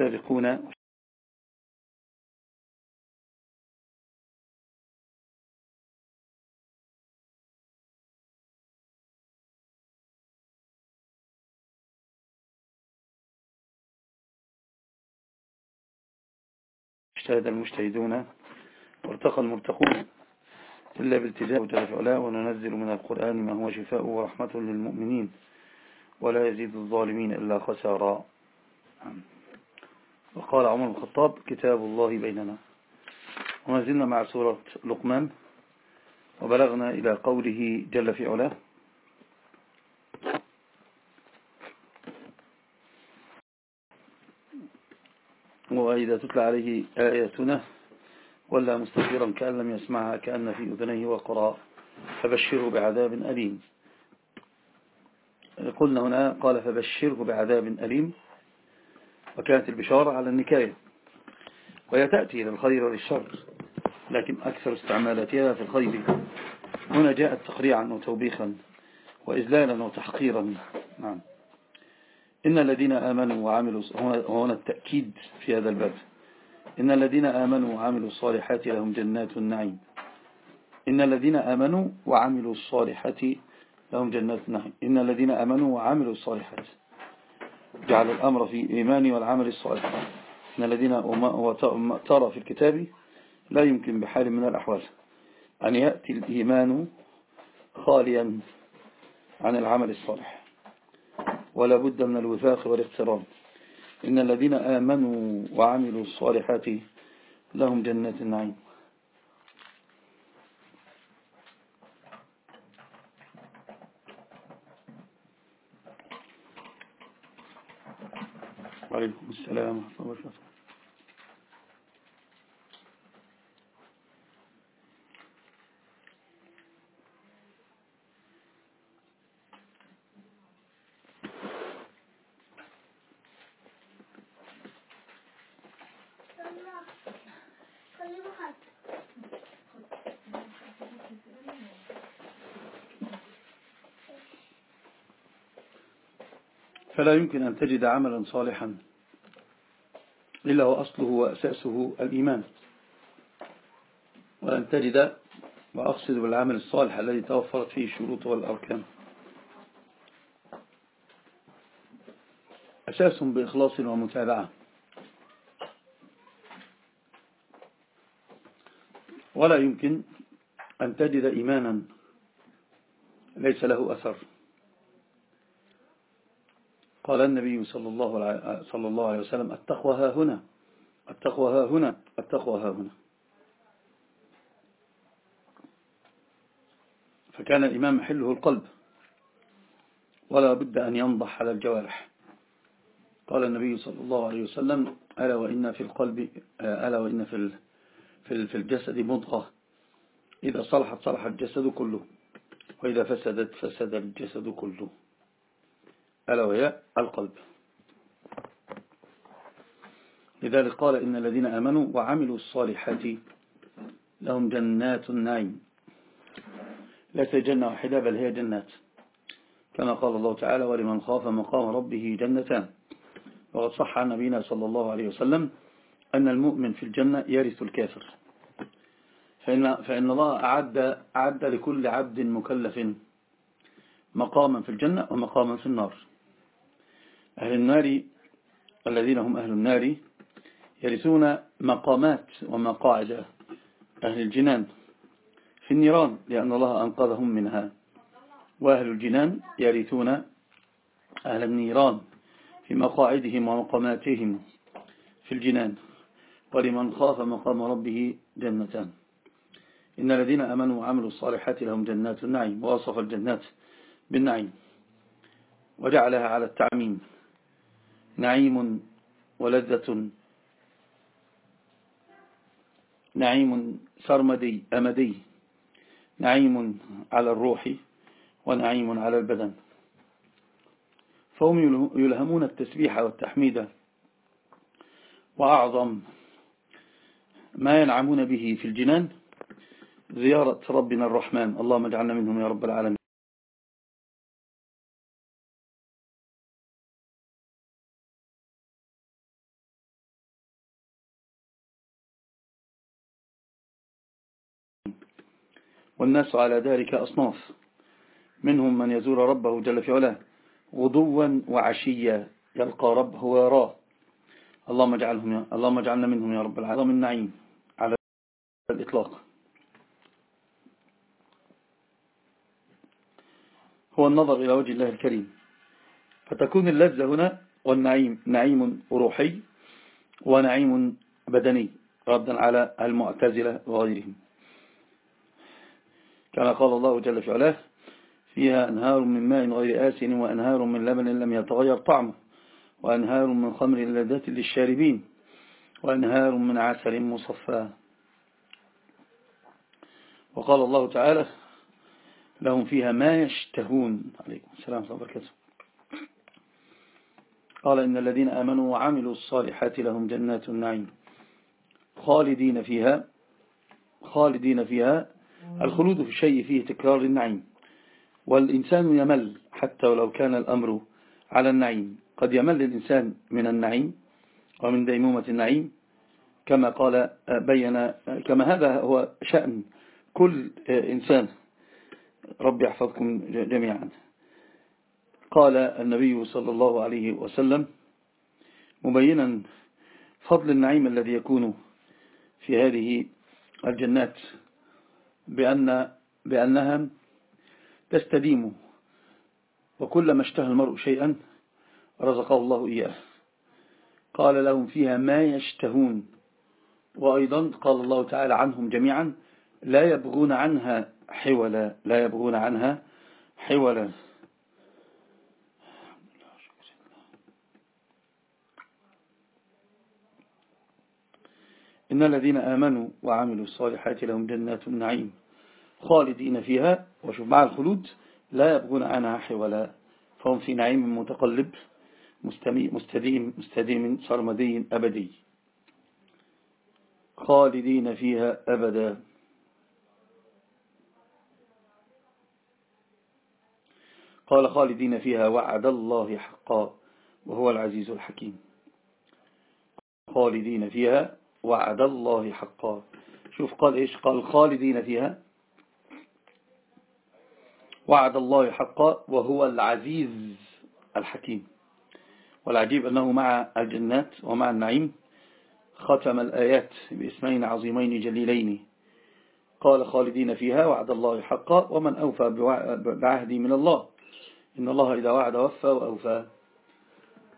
والسابقون اجتهد المجتهدون وارتقى المرتقون إلا بالتجاه جل وعلا وننزل من القرآن ما هو شفاء ورحمة للمؤمنين ولا يزيد الظالمين إلا خسارا. وقال عمر الخطاب كتاب الله بيننا. وما زلنا مع سورة لقمان وبلغنا إلى قوله جل في علاه. وإذا تتلى عليه آياتنا ولا مستكبرا كأن لم يسمعها كأن في أذنيه وقرأ فبشره بعذاب أليم. قلنا هنا قال فبشره بعذاب أليم. وكانت البشارة على النكاية. وهي تأتي للخير وللشر لكن أكثر استعمالاتها في الخير. هنا جاءت تقريعا وتوبيخا وإذلالا وتحقيرا. نعم. إن الذين آمنوا وعملوا هنا التأكيد في هذا الباب. إن الذين آمنوا وعملوا الصالحات لهم جنات النعيم. إن الذين آمنوا وعملوا الصالحات لهم جنات النعيم. إن الذين آمنوا وعملوا الصالحات. جعل الأمر في إيمان والعمل الصالح. إن الذين ترى في الكتاب لا يمكن بحال من الأحوال أن يأتي الإيمان خاليا عن العمل الصالح. ولا بد من الوفاق والاقتراب إن الذين آمنوا وعملوا الصالحات لهم جنات النعيم. وعليكم السلام ورحمة الله وبركاته. فلا يمكن أن تجد عملا صالحا. إلا وأصله وأساسه الإيمان. ولن تجد وأقصد بالعمل الصالح الذي توفرت فيه الشروط والأركان. أساس بإخلاص ومتابعة. ولا يمكن أن تجد إيمانا ليس له أثر. قال النبي صلى الله صلى الله عليه وسلم التقوى ها هنا التقوى ها هنا التقوى ها هنا. فكان الإمام محله القلب ولا بد أن ينضح على الجوارح. قال النبي صلى الله عليه وسلم ألا وإن في القلب ألا وإن في في الجسد مضغة. إذا صلحت صلح الجسد كله وإذا فسدت فسد الجسد كله. ألا وهي القلب. لذلك قال إن الذين آمنوا وعملوا الصالحات لهم جنات النعيم. ليس جنة واحدة بل هي جنات. كما قال الله تعالى ولمن خاف مقام ربه جنتان. وقد صح عن نبينا صلى الله عليه وسلم أن المؤمن في الجنة يرث الكافر. فإن, فإن الله أعد, أعد لكل عبد مكلف مقاما في الجنة ومقاما في النار. أهل النار الذين هم أهل النار يرثون مقامات ومقاعد أهل الجنان في النيران لأن الله أنقذهم منها. وأهل الجنان يرثون أهل النيران في مقاعدهم ومقاماتهم في الجنان. ولمن خاف مقام ربه جنتان. إن الذين أمنوا وعملوا الصالحات لهم جنات النعيم ووصف الجنات بالنعيم وجعلها على التعميم. نعيم ولذة. نعيم سرمدي أمدي. نعيم على الروح ونعيم على البدن. فهم يلهمون التسبيح والتحميد. وأعظم ما ينعمون به في الجنان زيارة ربنا الرحمن. اللهم اجعلنا منهم يا رب العالمين. والناس على ذلك أصناف. منهم من يزور ربه جل في علاه غدوا وعشيا يلقى ربه ويراه اللهم اجعلهم اللهم اجعلنا منهم يا رب العالمين. النعيم على الإطلاق. هو النظر إلى وجه الله الكريم. فتكون اللذة هنا والنعيم نعيم روحي ونعيم بدني ردا على المعتزلة وغيرهم. كما قال الله جل في علاه فيها أنهار من ماء غير آسن وأنهار من لبن لم يتغير طعمه وأنهار من خمر لذة للشاربين وأنهار من عسل مصفى. وقال الله تعالى لهم فيها ما يشتهون عليكم السلام ورحمة الله قال إن الذين آمنوا وعملوا الصالحات لهم جنات النعيم خالدين فيها خالدين فيها الخلود في الشيء فيه تكرار النعيم والإنسان يمل حتى ولو كان الأمر على النعيم. قد يمل الإنسان من النعيم ومن ديمومة النعيم كما قال بين كما هذا هو شأن كل إنسان. رب يحفظكم جميعا. قال النبي صلى الله عليه وسلم مبينا فضل النعيم الذي يكون في هذه الجنات. بأن بأنها تستديم وكلما اشتهى المرء شيئا رزقه الله إياه. قال لهم فيها ما يشتهون. وأيضا قال الله تعالى عنهم جميعا لا يبغون عنها حولا لا يبغون عنها حولا. إن الذين آمنوا وعملوا الصالحات لهم جنات النعيم خالدين فيها وشوف مع الخلود لا يبغون عنها حولا فهم في نعيم متقلب مستديم, مستديم سرمدي أبدي خالدين فيها أبدا قال خالدين فيها وعد الله حقا وهو العزيز الحكيم خالدين فيها وعد الله حقا. شوف قال إيش؟ قال خالدين فيها. وعد الله حقا وهو العزيز الحكيم. والعجيب أنه مع الجنات ومع النعيم ختم الآيات باسمين عظيمين جليلين. قال خالدين فيها وعد الله حقا ومن أوفى بعهدي من الله. إن الله إذا وعد وفى وأوفى.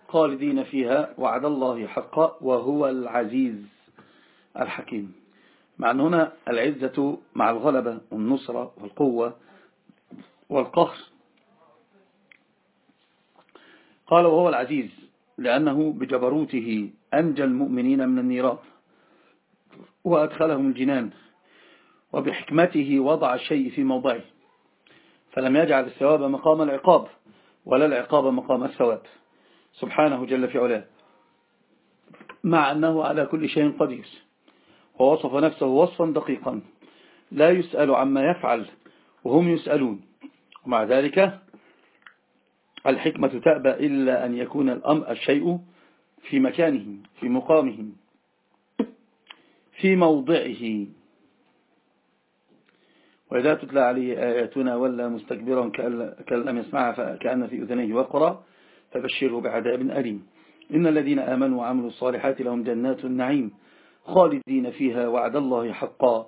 خالدين فيها وعد الله حقا وهو العزيز الحكيم. مع أن هنا العزة مع الغلبة والنصرة والقوة والقهر. قال وهو العزيز لأنه بجبروته أنجى المؤمنين من النيران وأدخلهم الجنان وبحكمته وضع الشيء في موضعه فلم يجعل الثواب مقام العقاب ولا العقاب مقام الثواب. سبحانه جل في علاه. مع أنه على كل شيء قدير. ووصف نفسه وصفا دقيقا. لا يسأل عما يفعل وهم يسألون. ومع ذلك الحكمة تأبى إلا أن يكون الأمر الشيء في مكانه في مقامه في موضعه. وإذا تتلى عليه آياتنا ولا مستكبرا كأن لم يسمعها فكأن في أذنيه وقرأ فبشره بعذاب أليم. إن الذين آمنوا وعملوا الصالحات لهم جنات النعيم. خالدين فيها وعد الله حقا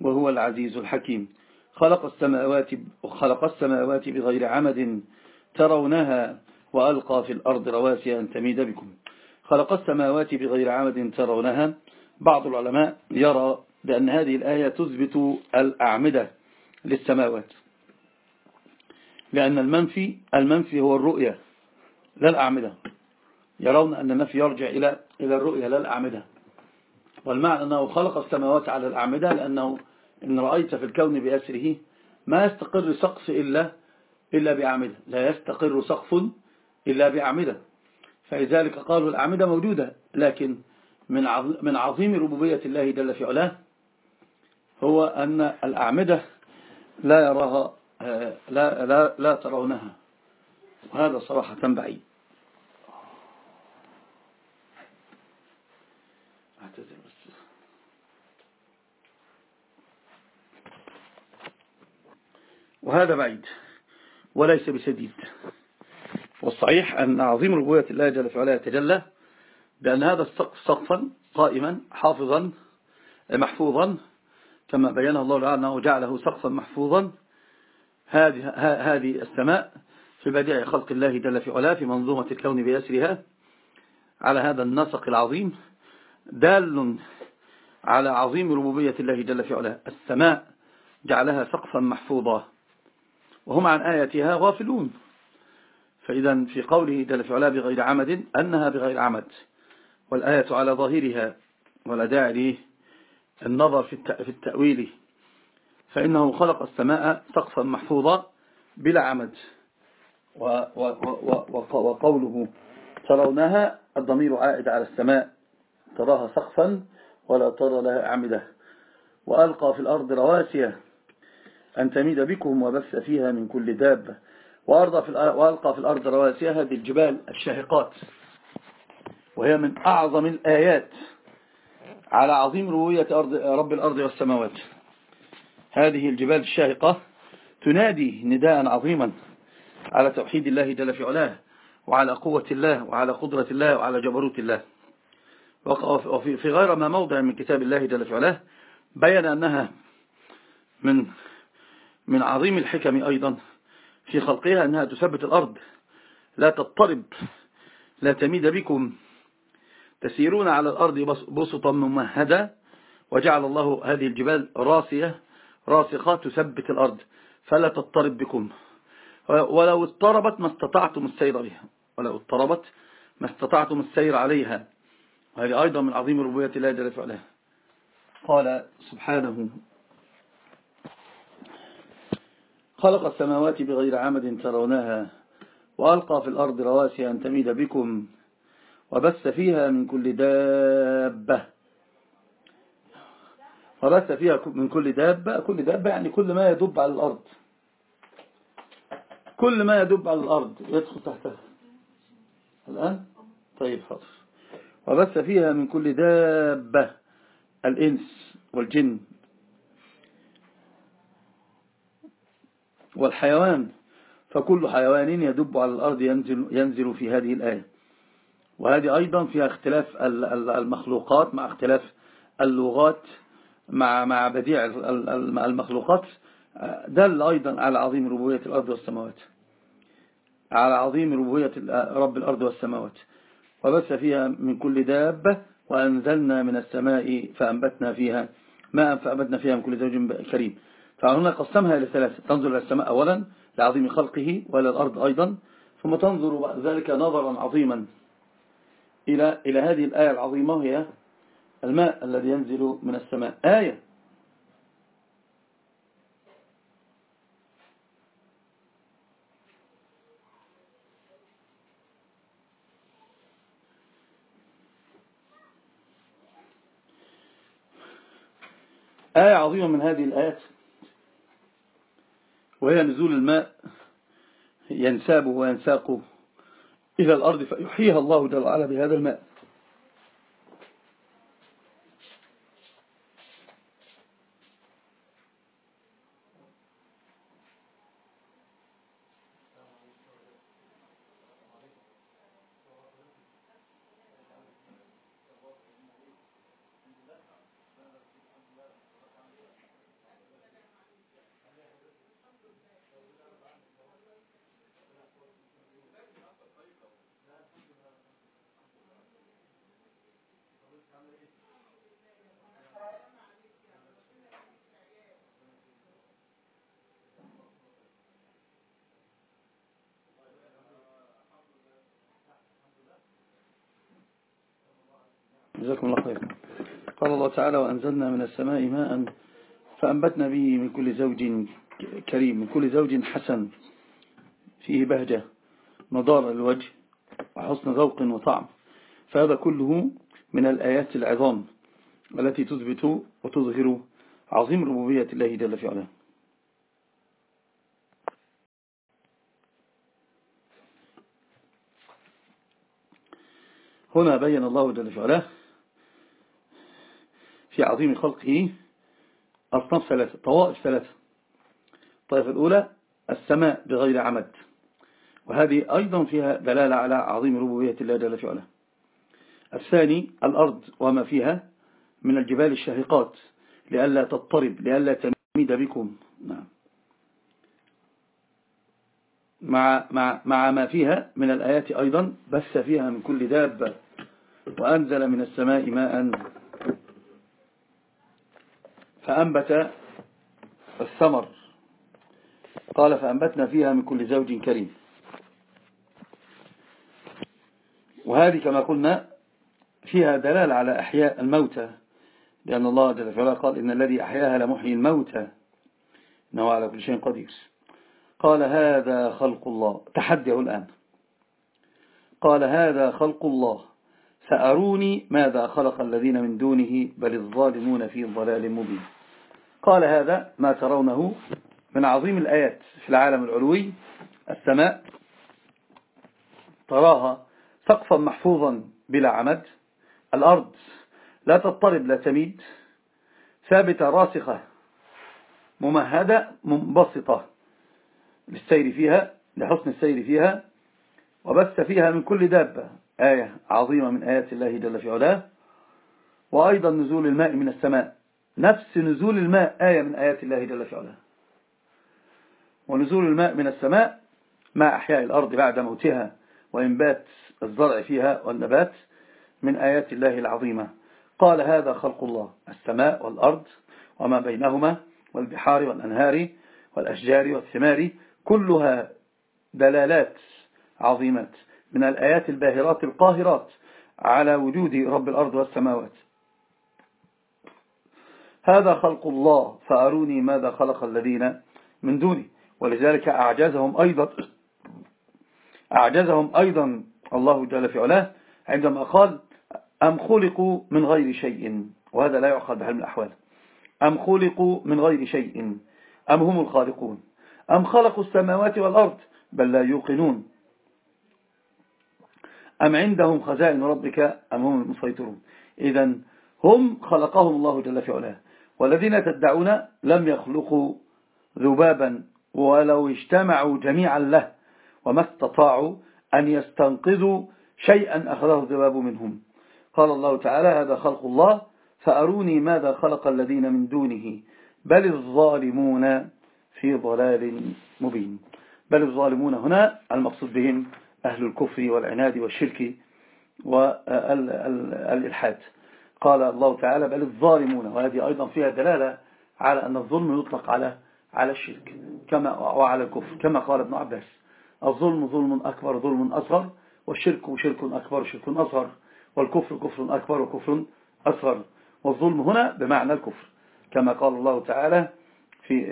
وهو العزيز الحكيم. خلق السماوات خلق السماوات بغير عمد ترونها وألقى في الأرض رواسي أن تميد بكم. خلق السماوات بغير عمد ترونها. بعض العلماء يرى بأن هذه الآية تثبت الأعمدة للسماوات لأن المنفي المنفي هو الرؤية لا الأعمدة. يرون أن النفي يرجع إلى إلى الرؤية لا الأعمدة. والمعنى أنه خلق السماوات على الأعمدة لأنه إن رأيت في الكون بأسره ما يستقر سقف إلا إلا بأعمدة. لا يستقر سقف إلا بأعمدة. فلذلك قالوا الأعمدة موجودة لكن من من عظيم ربوبية الله جل في علاه هو أن الأعمدة لا يراها لا, لا, لا ترونها. وهذا صراحة بعيد. وهذا بعيد وليس بشديد. والصحيح أن عظيم ربوية الله جل في علاه يتجلى بأن هذا السقف سقفا قائما حافظا محفوظا كما بينه الله تعالى أنه جعله سقفا محفوظا. هذه هذه السماء في بديع خلق الله جل في علاه في منظومة الكون بأسرها على هذا النسق العظيم دال على عظيم ربوبية الله جل في علاه. السماء جعلها سقفا محفوظا. وهم عن آياتها غافلون. فإذا في قوله جل في بغير عمد أنها بغير عمد. والآية على ظاهرها ولا داعي النظر في التأويل. فإنه خلق السماء سقفا محفوظا بلا عمد. وقوله ترونها الضمير عائد على السماء. تراها سقفا ولا ترى لها أعمدة. وألقى في الأرض رواسية أن تميد بكم وبث فيها من كل دابة وألقى في الأرض رواسية هذه الجبال الشاهقات. وهي من أعظم الآيات على عظيم روية أرض رب الأرض والسماوات. هذه الجبال الشاهقة تنادي نداء عظيما على توحيد الله جل في علاه وعلى قوة الله وعلى قدرة الله وعلى جبروت الله. وفي غير ما موضع من كتاب الله جل في علاه بين أنها من من عظيم الحكم أيضا في خلقها أنها تثبت الأرض. لا تضطرب لا تميد بكم. تسيرون على الأرض بسطا ممهدة وجعل الله هذه الجبال راسية راسخة تثبت الأرض. فلا تضطرب بكم. ولو اضطربت ما استطعتم السير بها ولو اضطربت ما استطعتم السير عليها. وهذه أيضا من عظيم ربوية الله جل وعلا. قال سبحانه خلق السماوات بغير عمد ترونها وألقى في الأرض رواسي أن تميد بكم وبث فيها من كل دابة. وبث فيها من كل دابة كل دابة يعني كل ما يدب على الأرض. كل ما يدب على الأرض. يدخل تحتها. الآن؟ طيب حاضر وبث فيها من كل دابة الإنس والجن والحيوان فكل حيوان يدب على الأرض ينزل, ينزل في هذه الآية. وهذه أيضا فيها اختلاف المخلوقات مع اختلاف اللغات مع مع بديع المخلوقات. دل أيضا على عظيم ربوية الأرض والسماوات. على عظيم ربوية رب الأرض والسماوات. وبث فيها من كل دابة وأنزلنا من السماء فأنبتنا فيها ماء فأنبتنا فيها من كل زوج كريم. فهنا قسمها إلى ثلاثة. تنظر إلى السماء أولا لعظيم خلقه وإلى الأرض أيضا ثم تنظر بعد ذلك نظرا عظيما إلى إلى هذه الآية العظيمة هي الماء الذي ينزل من السماء. آية. آية عظيمة من هذه الآيات. وهي نزول الماء ينسابه وينساقه إلى الأرض فيحييها الله جل وعلا بهذا الماء. جزاكم الله خير قال الله تعالى وأنزلنا من السماء ماء فأنبتنا به من كل زوج كريم من كل زوج حسن فيه بهجة نضار الوجه وحسن ذوق وطعم. فهذا كله من الآيات العظام التي تثبت وتظهر عظيم ربوبية الله جل في علاه. هنا بين الله جل في علاه في عظيم خلقه أصناف ثلاثة طوائف ثلاثة. الطائفة الأولى السماء بغير عمد. وهذه أيضا فيها دلالة على عظيم ربوبية الله جل في علاه الثاني الأرض وما فيها من الجبال الشاهقات لئلا تضطرب لئلا تميد بكم. نعم. مع, مع, مع ما فيها من الآيات أيضا بث فيها من كل دابة وأنزل من السماء ماء. فأنبت الثمر. قال فأنبتنا فيها من كل زوج كريم. وهذه كما قلنا فيها دلالة على أحياء الموتى لأن الله جل وعلا قال إن الذي أحياها لمحيي الموتى. إنه على كل شيء قدير. قال هذا خلق الله. تحديه الآن. قال هذا خلق الله. فأروني ماذا خلق الذين من دونه بل الظالمون في ضلال مبين. قال هذا ما ترونه من عظيم الآيات في العالم العلوي السماء تراها سقفا محفوظا بلا عمد الأرض لا تضطرب لا تميد ثابتة راسخة ممهدة منبسطة للسير فيها لحسن السير فيها وبث فيها من كل دابة. آية عظيمة من آيات الله جل في علاه. وأيضا نزول الماء من السماء. نفس نزول الماء آية من آيات الله جل في علاه. ونزول الماء من السماء مع أحياء الأرض بعد موتها وإنبات الزرع فيها والنبات من آيات الله العظيمة. قال هذا خلق الله. السماء والأرض وما بينهما والبحار والأنهار والأشجار والثمار. كلها دلالات عظيمات. من الآيات الباهرات القاهرات على وجود رب الأرض والسماوات. هذا خلق الله فأروني ماذا خلق الذين من دوني. ولذلك أعجزهم أيضا أعجزهم أيضا الله جل في علاه عندما قال أم خلقوا من غير شيء؟ وهذا لا يعقل بحال من الأحوال. أم خلقوا من غير شيء؟ أم هم الخالقون؟ أم خلقوا السماوات والأرض؟ بل لا يوقنون. أم عندهم خزائن ربك أم هم المسيطرون. إذا هم خلقهم الله جل في علاه. والذين تدعون لم يخلقوا ذبابا ولو اجتمعوا جميعا له وما استطاعوا أن يستنقذوا شيئا أخذه الذباب منهم. قال الله تعالى هذا خلق الله فأروني ماذا خلق الذين من دونه. بل الظالمون في ضلال مبين. بل الظالمون هنا المقصود بهم أهل الكفر والعناد والشرك والإلحاد. قال الله تعالى بل الظالمون وهذه أيضا فيها دلالة على أن الظلم يطلق على على الشرك كما وعلى الكفر. كما قال ابن عباس الظلم ظلم أكبر ظلم أصغر والشرك شرك أكبر شرك أصغر والكفر كفر أكبر وكفر أصغر. والظلم هنا بمعنى الكفر. كما قال الله تعالى في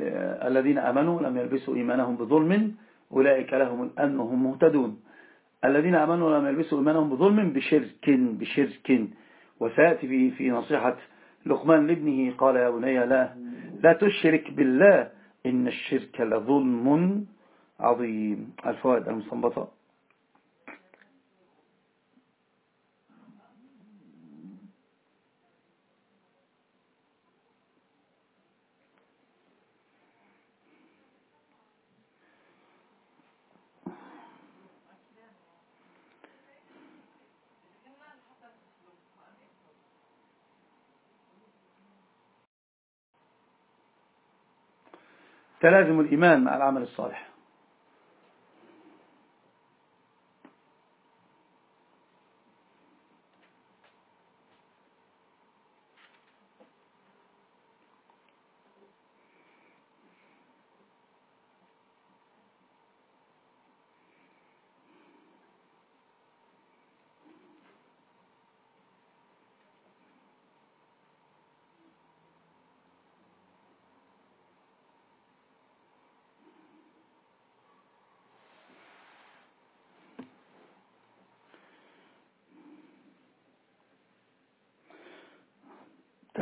الذين أمنوا لم يلبسوا إيمانهم بظلم أولئك لهم الأمن وهم مهتدون. الذين أمنوا لم يلبسوا إيمانهم بظلم بشرك بشرك. وسيأتي في, في نصيحة لقمان لابنه قال يا بني لا لا تشرك بالله إن الشرك لظلم عظيم. الفوائد المستنبطة. تلازم الإيمان مع العمل الصالح.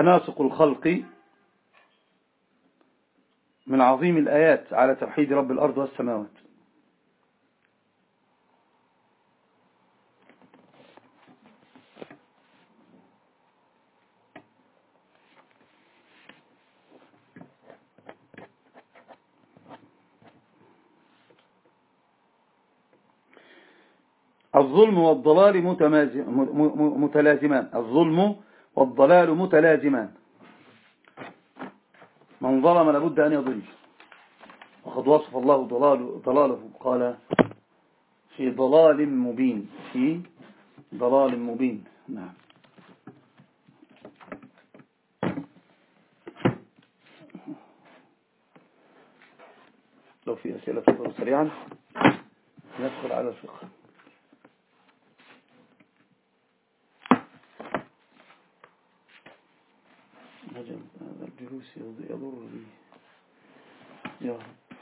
تناسق الخلق من عظيم الآيات على توحيد رب الأرض والسماوات. الظلم والضلال متلازمان. الظلم والضلال متلازمان. من ظلم لابد أن يضل. وقد وصف الله ضلال ضلاله. قال في ضلال مبين. في ضلال مبين. نعم. لو في أسئلة سريعا. ندخل على الفقه. الهجم هذا الجلوس يضرني يا رب.